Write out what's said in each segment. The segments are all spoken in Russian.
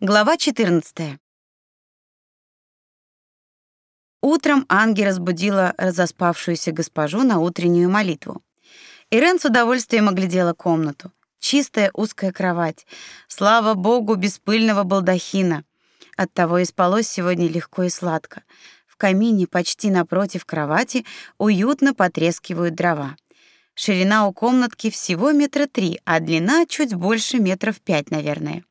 Глава 14. Утром Анги разбудила разоспавшуюся госпожу на утреннюю молитву. Ирен с удовольствием оглядела комнату. Чистая узкая кровать. Слава богу, без пыльного балдахина. Оттого и спалось сегодня легко и сладко. В камине почти напротив кровати уютно потрескивают дрова. Ширина у комнатки всего метра три, а длина чуть больше метров пять, наверное.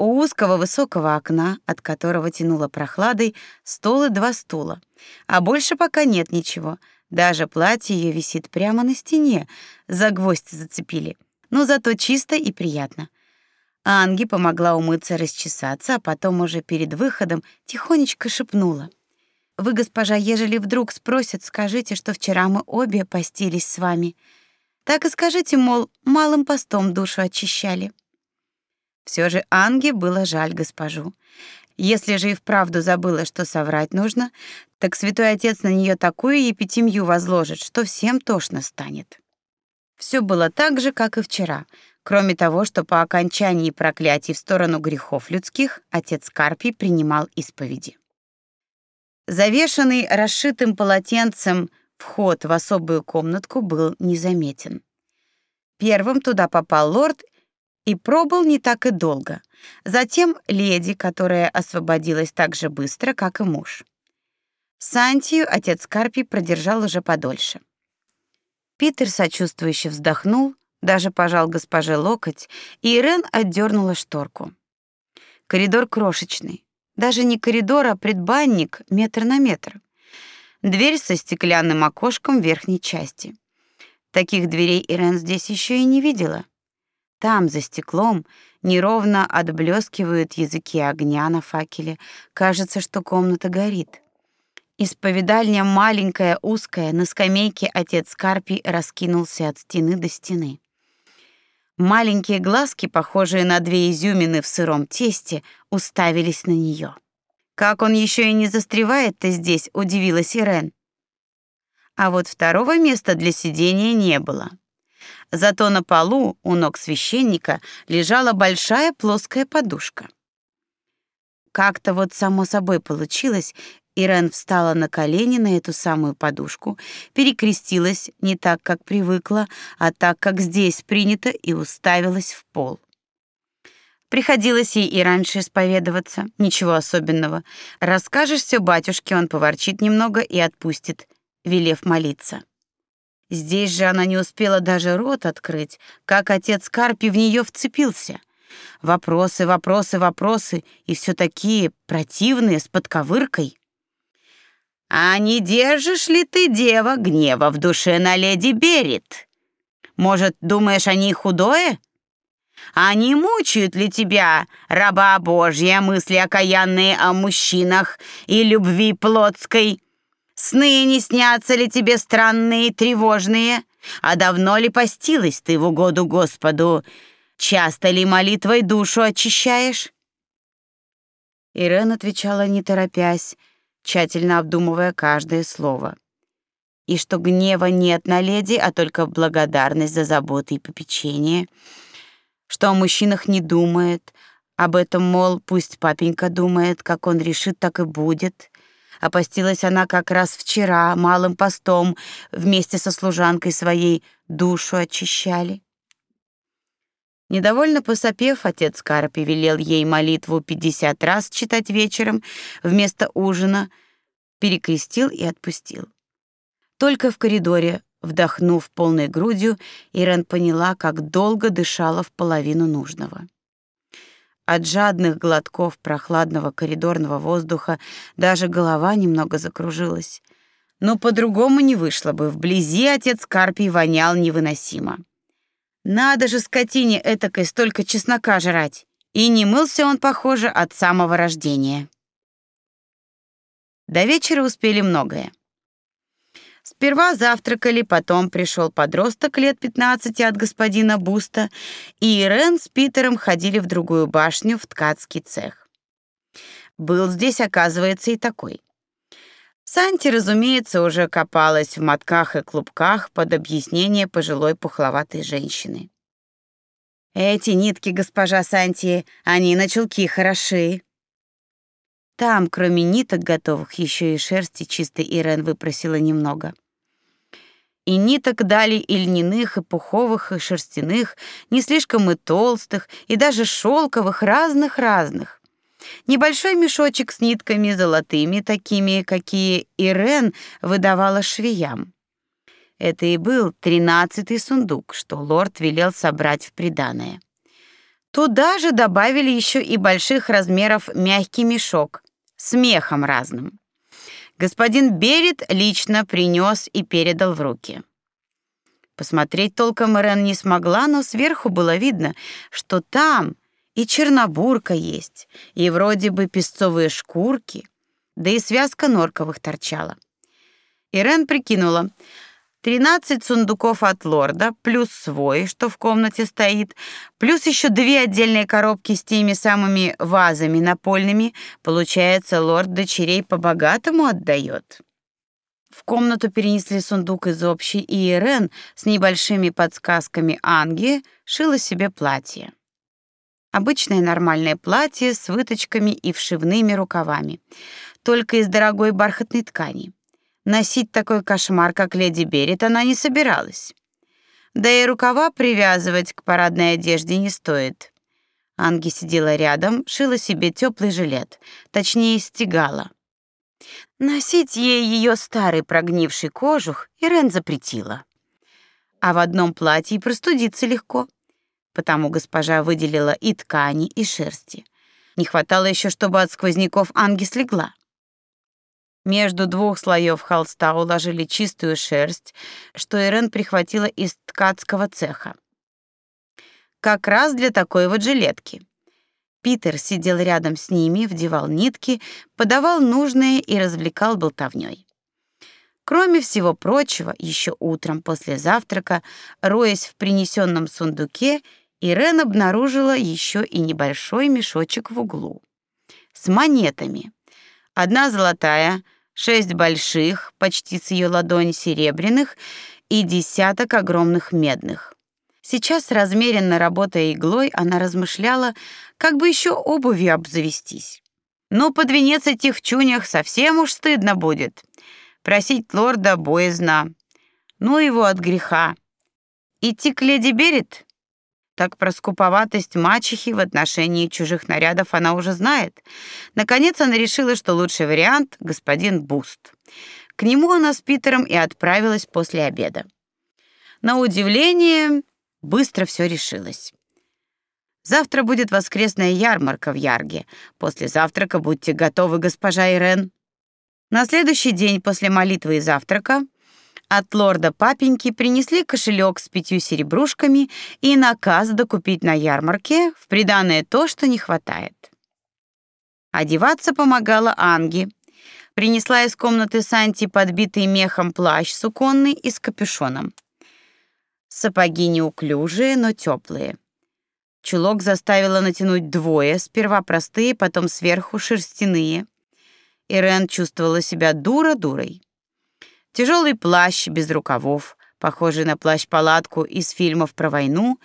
У узкого высокого окна, от которого тянуло прохладой, стол и два стула. А больше пока нет ничего. Даже платье ее висит прямо на стене, за гвоздь зацепили. Но зато чисто и приятно. Анги помогла умыться, расчесаться, а потом уже перед выходом тихонечко шепнула: "Вы, госпожа, ежели вдруг спросят, скажите, что вчера мы обе постились с вами. Так и скажите, мол, малым постом душу очищали". Все же Анге было жаль госпожу. Если же и вправду забыла, что соврать нужно, так святой отец на нее такую епитимью возложит, что всем тошно станет. Все было так же, как и вчера, кроме того, что по окончании проклятий в сторону грехов людских отец Карпий принимал исповеди. Завешенный расшитым полотенцем вход в особую комнатку был незаметен. Первым туда попал лорд и пробыл не так и долго. Затем леди, которая освободилась так же быстро, как и муж. Сантию отец Карпий продержал уже подольше. Питер сочувствующе вздохнул, даже пожал госпоже локоть, и Ирен отдернула шторку. Коридор крошечный. Даже не коридор, а предбанник метр на метр. Дверь со стеклянным окошком в верхней части. Таких дверей Ирен здесь еще и не видела. Там, за стеклом, неровно отблескивают языки огня на факеле. Кажется, что комната горит. Исповедальня маленькая, узкая, на скамейке отец Карпий раскинулся от стены до стены. Маленькие глазки, похожие на две изюмины в сыром тесте, уставились на нее. Как он еще и не застревает-то здесь, удивилась Ирен. А вот второго места для сидения не было. Зато на полу у ног священника лежала большая плоская подушка. Как-то вот само собой получилось, Ирен встала на колени на эту самую подушку, перекрестилась не так, как привыкла, а так, как здесь принято, и уставилась в пол. Приходилось ей и раньше исповедоваться, ничего особенного. Расскажешь все батюшке, он поворчит немного и отпустит, велев молиться. Здесь же она не успела даже рот открыть, как отец Карпи в нее вцепился. Вопросы, вопросы, вопросы, и все такие противные, с подковыркой. «А не держишь ли ты, дева, гнева в душе на леди Берет? Может, думаешь, они худое? А не мучают ли тебя, раба Божья, мысли окаянные о мужчинах и любви плотской?» Сны не снятся ли тебе странные тревожные? А давно ли постилась ты в угоду Господу? Часто ли молитвой душу очищаешь?» Ирен отвечала не торопясь, тщательно обдумывая каждое слово. И что гнева нет на леди, а только благодарность за заботы и попечение, что о мужчинах не думает, об этом, мол, пусть папенька думает, как он решит, так и будет, Опостилась она как раз вчера малым постом, вместе со служанкой своей душу очищали. Недовольно посопев, отец Карпи велел ей молитву пятьдесят раз читать вечером вместо ужина, перекрестил и отпустил. Только в коридоре, вдохнув полной грудью, Ирен поняла, как долго дышала в половину нужного. От жадных глотков прохладного коридорного воздуха даже голова немного закружилась. Но по-другому не вышло бы. Вблизи отец Карпий вонял невыносимо. Надо же скотине этакой столько чеснока жрать. И не мылся он, похоже, от самого рождения. До вечера успели многое. Сперва завтракали, потом пришел подросток лет 15 от господина Буста, и Ирен с Питером ходили в другую башню в ткацкий цех. Был здесь, оказывается, и такой. Санти, разумеется, уже копалась в мотках и клубках под объяснение пожилой пухловатой женщины. Эти нитки, госпожа Санти, они на чулки хороши. Там, кроме ниток готовых, еще и шерсти чистой Ирен выпросила немного. И ниток дали и льняных, и пуховых, и шерстяных, не слишком и толстых, и даже шелковых, разных-разных. Небольшой мешочек с нитками золотыми, такими, какие Ирен выдавала швеям. Это и был тринадцатый сундук, что лорд велел собрать в приданое. Туда же добавили еще и больших размеров мягкий мешок с мехом разным. Господин Берет лично принес и передал в руки. Посмотреть толком Ирен не смогла, но сверху было видно, что там и чернобурка есть, и вроде бы песцовые шкурки, да и связка норковых торчала. Ирен прикинула — Тринадцать сундуков от лорда, плюс свой, что в комнате стоит, плюс еще две отдельные коробки с теми самыми вазами напольными. Получается, лорд дочерей по-богатому отдает. В комнату перенесли сундук из общей, и Ирен с небольшими подсказками Анги шила себе платье. Обычное нормальное платье с выточками и вшивными рукавами, только из дорогой бархатной ткани. Носить такой кошмар, как леди Берет, она не собиралась. Да и рукава привязывать к парадной одежде не стоит. Анги сидела рядом, шила себе теплый жилет, точнее, стегала. Носить ей ее старый прогнивший кожух Ирен запретила. А в одном платье простудиться легко, потому госпожа выделила и ткани, и шерсти. Не хватало еще, чтобы от сквозняков Анги слегла. Между двух слоев холста уложили чистую шерсть, что Ирен прихватила из ткацкого цеха. Как раз для такой вот жилетки. Питер сидел рядом с ними, вдевал нитки, подавал нужное и развлекал болтовнёй. Кроме всего прочего, еще утром после завтрака, роясь в принесенном сундуке, Ирен обнаружила еще и небольшой мешочек в углу с монетами одна золотая, шесть больших, почти с ее ладони серебряных и десяток огромных медных. Сейчас, размеренно работая иглой, она размышляла, как бы еще обувью обзавестись. Но под венец этих чунях совсем уж стыдно будет. Просить лорда боязно. Ну его от греха. Идти к леди Берет? Так про скуповатость мачехи в отношении чужих нарядов она уже знает. Наконец она решила, что лучший вариант — господин Буст. К нему она с Питером и отправилась после обеда. На удивление, быстро все решилось. Завтра будет воскресная ярмарка в Ярге. После завтрака будьте готовы, госпожа Ирен. На следующий день после молитвы и завтрака — от лорда папеньки принесли кошелек с пятью серебрушками и наказ докупить на ярмарке в приданое то, что не хватает. Одеваться помогала Анги. Принесла из комнаты Санти подбитый мехом плащ суконный и с капюшоном. Сапоги неуклюжие, но теплые. Чулок заставила натянуть двое, сперва простые, потом сверху шерстяные. Ирен чувствовала себя дура-дурой. Тяжелый плащ без рукавов, похожий на плащ-палатку из фильмов про войну,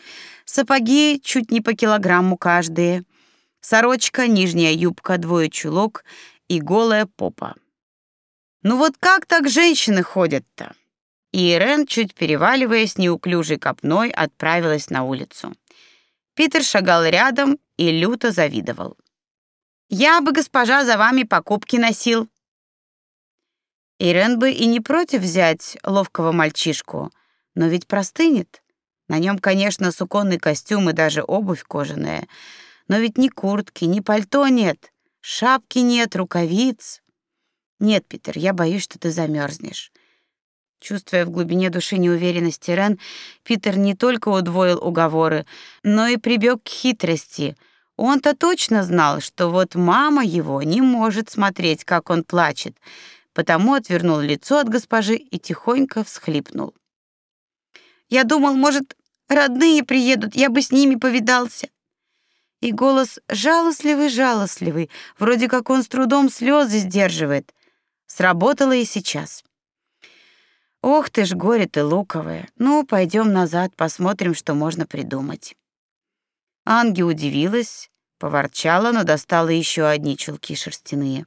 сапоги чуть не по килограмму каждые, сорочка, нижняя юбка, двое чулок и голая попа. Ну вот как так женщины ходят-то? И Ирен, чуть переваливаясь неуклюжей копной, отправилась на улицу. Питер шагал рядом и люто завидовал. «Я бы, госпожа, за вами покупки носил», Ирен бы и не против взять ловкого мальчишку, но ведь простынет. На нем, конечно, суконный костюм и даже обувь кожаная, но ведь ни куртки, ни пальто нет, шапки нет, рукавиц. Нет, Питер, я боюсь, что ты замерзнешь. Чувствуя в глубине души неуверенность Ирен, Питер не только удвоил уговоры, но и прибег к хитрости. Он-то точно знал, что вот мама его не может смотреть, как он плачет, потому отвернул лицо от госпожи и тихонько всхлипнул. Я думал, может, родные приедут, я бы с ними повидался. И голос жалостливый-жалостливый, вроде как он с трудом слезы сдерживает. Сработало и сейчас. Ох ты ж горе ты луковое. Ну, пойдем назад, посмотрим, что можно придумать. Анги удивилась, поворчала, но достала еще одни чулки шерстяные.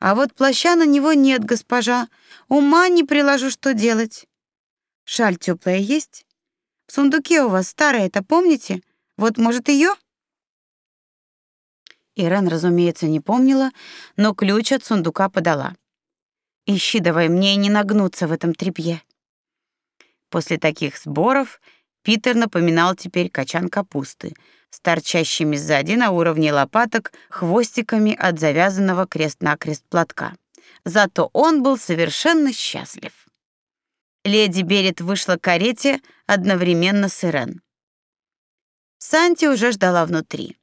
А вот плаща на него нет, госпожа. Ума не приложу, что делать. Шаль теплая есть? В сундуке у вас старая, это помните? Вот, может, ее? Ирен, разумеется, не помнила, но ключ от сундука подала. Ищи давай мне не нагнуться в этом тряпье. После таких сборов Питер напоминал теперь качан капусты с торчащими сзади на уровне лопаток хвостиками от завязанного крест-накрест платка. Зато он был совершенно счастлив. Леди Берет вышла к карете одновременно с Ирен. Санти уже ждала внутри.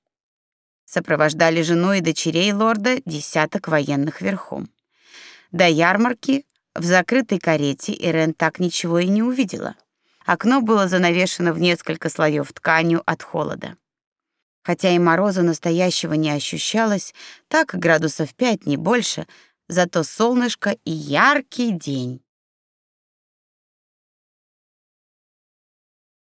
Сопровождали жену и дочерей лорда десяток военных верхом. До ярмарки в закрытой карете Ирен так ничего и не увидела. Окно было занавешено в несколько слоев тканью от холода. Хотя и мороза настоящего не ощущалось, так градусов пять не больше, зато солнышко и яркий день.